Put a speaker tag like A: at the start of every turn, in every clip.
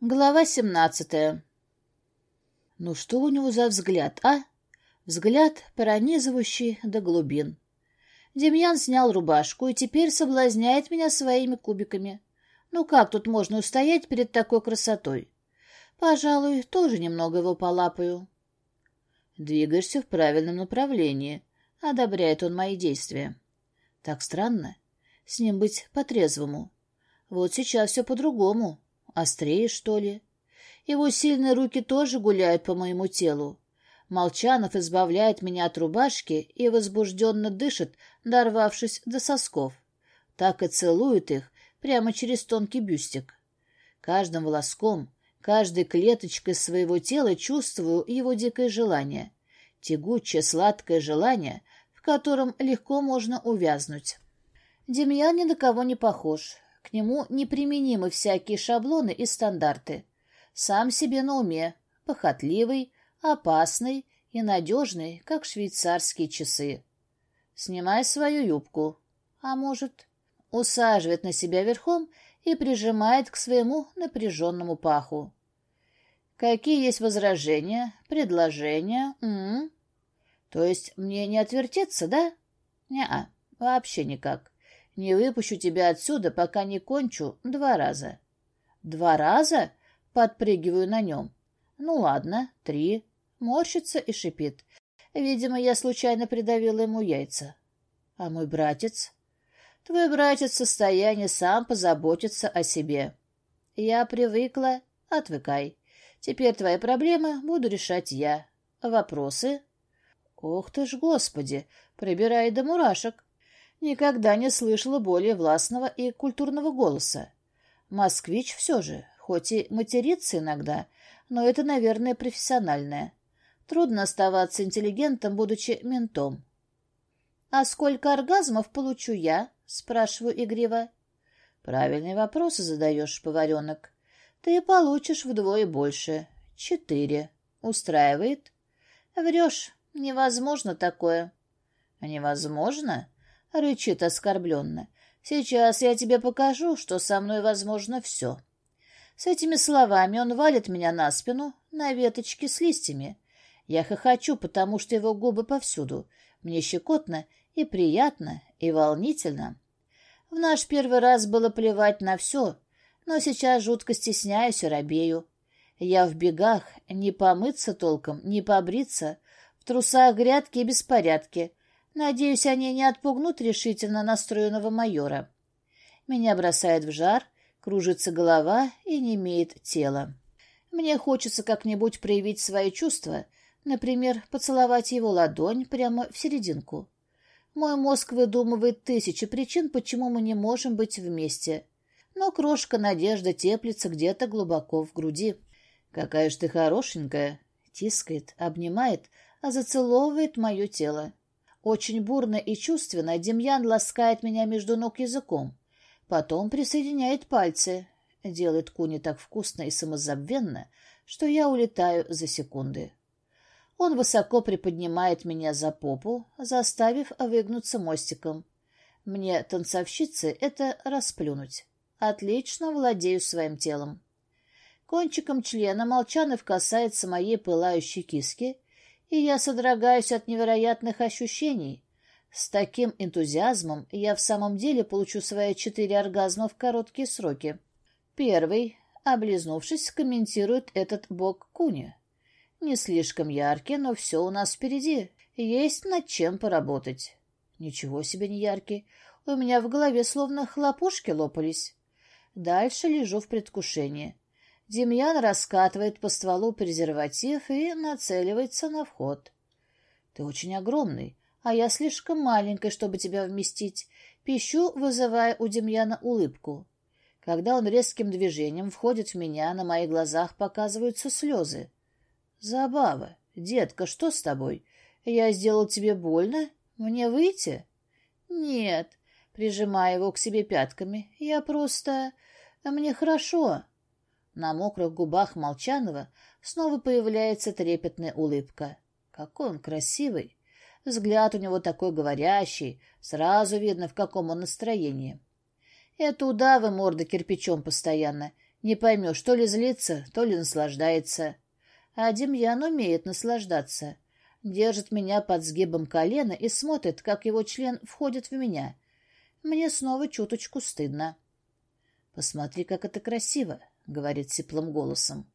A: Глава семнадцатая. Ну что у него за взгляд, а? Взгляд, пронизывающий до глубин. Демьян снял рубашку и теперь соблазняет меня своими кубиками. Ну как тут можно устоять перед такой красотой? Пожалуй, тоже немного его полапаю. Двигаешься в правильном направлении. Одобряет он мои действия. Так странно. С ним быть по-трезвому. Вот сейчас все по-другому. Острее, что ли? Его сильные руки тоже гуляют по моему телу. Молчанов избавляет меня от рубашки и возбужденно дышит, дорвавшись до сосков. Так и целует их прямо через тонкий бюстик. Каждым волоском, каждой клеточкой своего тела чувствую его дикое желание. Тягучее, сладкое желание, в котором легко можно увязнуть. Демьян ни на кого не похож. Нему неприменимы всякие шаблоны и стандарты. Сам себе на уме, похотливый, опасный и надежный, как швейцарские часы. Снимай свою юбку. А может, усаживает на себя верхом и прижимает к своему напряженному паху. Какие есть возражения, предложения? -м -м? То есть мне не отвертеться, да? Не-а, вообще никак. Не выпущу тебя отсюда, пока не кончу два раза. Два раза? Подпрыгиваю на нем. Ну ладно, три. Морщится и шипит. Видимо, я случайно придавила ему яйца. А мой братец? Твой братец в состоянии сам позаботиться о себе. Я привыкла. Отвыкай. Теперь твои проблемы буду решать я. Вопросы? Ох ты ж, господи, прибирай до мурашек. Никогда не слышала более властного и культурного голоса. Москвич все же, хоть и матерится иногда, но это, наверное, профессиональное. Трудно оставаться интеллигентом, будучи ментом. — А сколько оргазмов получу я? — спрашиваю игриво. — Правильные вопросы задаешь, поваренок. Ты получишь вдвое больше. Четыре. Устраивает? — Врешь. Невозможно такое. — Невозможно? — рычит оскорбленно. «Сейчас я тебе покажу, что со мной возможно все». С этими словами он валит меня на спину, на веточке с листьями. Я хохочу, потому что его губы повсюду. Мне щекотно и приятно, и волнительно. В наш первый раз было плевать на все, но сейчас жутко стесняюсь и робею. Я в бегах, не помыться толком, не побриться, в трусах грядки и беспорядки, Надеюсь, они не отпугнут решительно настроенного майора. Меня бросает в жар, кружится голова и не имеет тела. Мне хочется как-нибудь проявить свои чувства, например, поцеловать его ладонь прямо в серединку. Мой мозг выдумывает тысячи причин, почему мы не можем быть вместе. Но крошка надежда теплится где-то глубоко в груди. «Какая ж ты хорошенькая!» — тискает, обнимает, а зацеловывает мое тело. Очень бурно и чувственно Демьян ласкает меня между ног языком. Потом присоединяет пальцы. Делает куни так вкусно и самозабвенно, что я улетаю за секунды. Он высоко приподнимает меня за попу, заставив выгнуться мостиком. Мне, танцовщице, это расплюнуть. Отлично владею своим телом. Кончиком члена Молчанов касается моей пылающей киски, и я содрогаюсь от невероятных ощущений. С таким энтузиазмом я в самом деле получу свои четыре оргазма в короткие сроки. Первый, облизнувшись, комментирует этот бог Куни. Не слишком яркий, но все у нас впереди. Есть над чем поработать. Ничего себе не яркий. У меня в голове словно хлопушки лопались. Дальше лежу в предвкушении. Демьян раскатывает по стволу презерватив и нацеливается на вход. «Ты очень огромный, а я слишком маленькая, чтобы тебя вместить», пищу, вызывая у Демьяна улыбку. Когда он резким движением входит в меня, на моих глазах показываются слезы. «Забава, детка, что с тобой? Я сделал тебе больно? Мне выйти?» «Нет», прижимая его к себе пятками, «я просто... Мне хорошо». На мокрых губах Молчанова снова появляется трепетная улыбка. Какой он красивый! Взгляд у него такой говорящий, сразу видно, в каком он настроении. Это удавы морда кирпичом постоянно, Не поймешь, то ли злится, то ли наслаждается. А Демьян умеет наслаждаться. Держит меня под сгибом колена и смотрит, как его член входит в меня. Мне снова чуточку стыдно. «Посмотри, как это красиво», — говорит теплым голосом.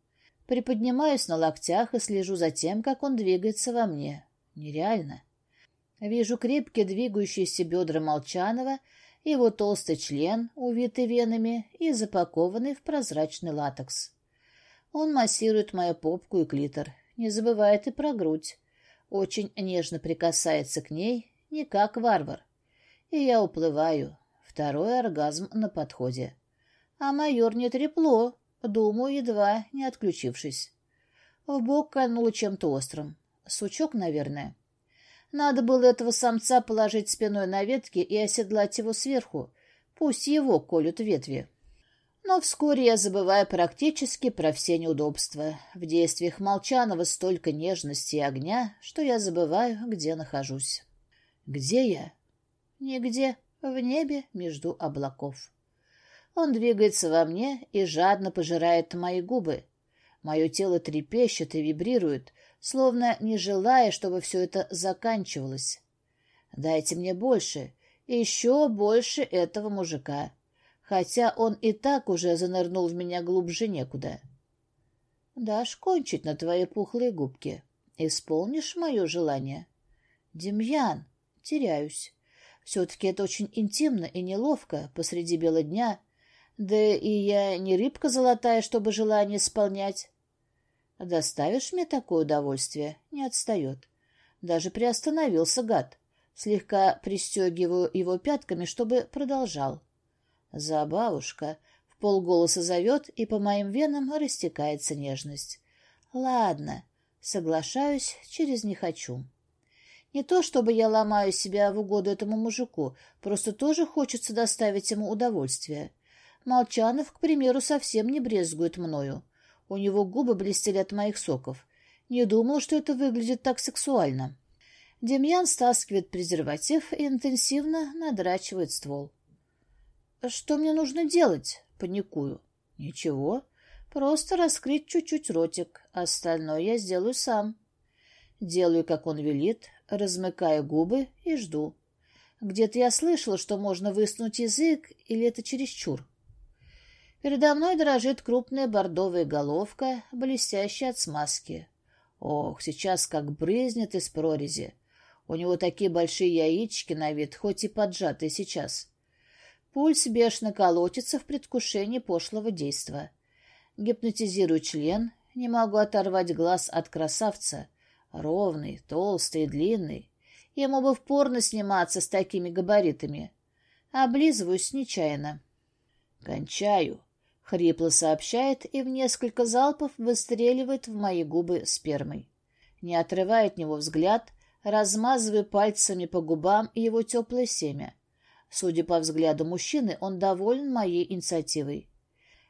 A: Приподнимаюсь на локтях и слежу за тем, как он двигается во мне. Нереально. Вижу крепкие двигающиеся бедра Молчанова, его толстый член, увитый венами и запакованный в прозрачный латекс. Он массирует мою попку и клитор, не забывает и про грудь. Очень нежно прикасается к ней, не как варвар. И я уплываю. Второй оргазм на подходе. А майор не трепло, думаю, едва не отключившись. В бок кольнуло чем-то острым. Сучок, наверное. Надо было этого самца положить спиной на ветки и оседлать его сверху. Пусть его колют ветви. Но вскоре я забываю практически про все неудобства. В действиях Молчанова столько нежности и огня, что я забываю, где нахожусь. Где я? Нигде. В небе между облаков. Он двигается во мне и жадно пожирает мои губы. Мое тело трепещет и вибрирует, словно не желая, чтобы все это заканчивалось. Дайте мне больше, еще больше этого мужика, хотя он и так уже занырнул в меня глубже некуда. Дашь кончить на твои пухлые губки? Исполнишь мое желание? Демьян, теряюсь. Все-таки это очень интимно и неловко посреди бела дня, да и я не рыбка золотая, чтобы желание исполнять. Доставишь мне такое удовольствие? Не отстает. Даже приостановился гад. Слегка пристегиваю его пятками, чтобы продолжал. Забавушка. В полголоса зовет, и по моим венам растекается нежность. Ладно, соглашаюсь, через не хочу. Не то, чтобы я ломаю себя в угоду этому мужику, просто тоже хочется доставить ему удовольствие. Молчанов, к примеру, совсем не брезгует мною. У него губы блестели от моих соков. Не думал, что это выглядит так сексуально. Демьян стаскивает презерватив и интенсивно надрачивает ствол. «Что мне нужно делать?» — паникую. «Ничего. Просто раскрыть чуть-чуть ротик. Остальное я сделаю сам». Делаю, как он велит, размыкаю губы и жду. Где-то я слышала, что можно высунуть язык, или это чересчур. Передо мной дрожит крупная бордовая головка, блестящая от смазки. Ох, сейчас как брызнет из прорези. У него такие большие яички на вид, хоть и поджатые сейчас. Пульс бешено колотится в предвкушении пошлого действа. Гипнотизирую член, не могу оторвать глаз от красавца. Ровный, толстый, длинный. Ему бы впорно сниматься с такими габаритами. Облизываюсь нечаянно. Кончаю. — хрипло сообщает и в несколько залпов выстреливает в мои губы спермой. Не отрывая от него взгляд, размазываю пальцами по губам его теплое семя. Судя по взгляду мужчины, он доволен моей инициативой.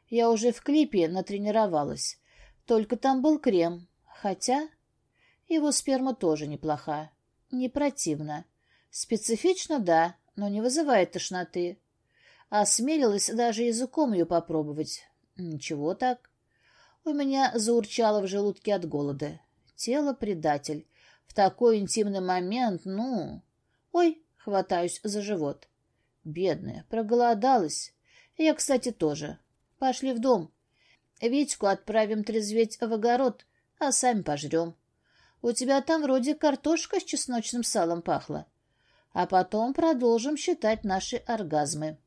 A: Я уже в клипе натренировалась. Только там был крем. Хотя его сперма тоже неплоха. Не противно. Специфично, да, но не вызывает тошноты. Осмелилась даже языком ее попробовать. Ничего так. У меня заурчало в желудке от голода. Тело предатель. В такой интимный момент, ну... Ой, хватаюсь за живот. Бедная, проголодалась. Я, кстати, тоже. Пошли в дом. Витьку отправим трезветь в огород, а сами пожрем. У тебя там вроде картошка с чесночным салом пахла. А потом продолжим считать наши оргазмы.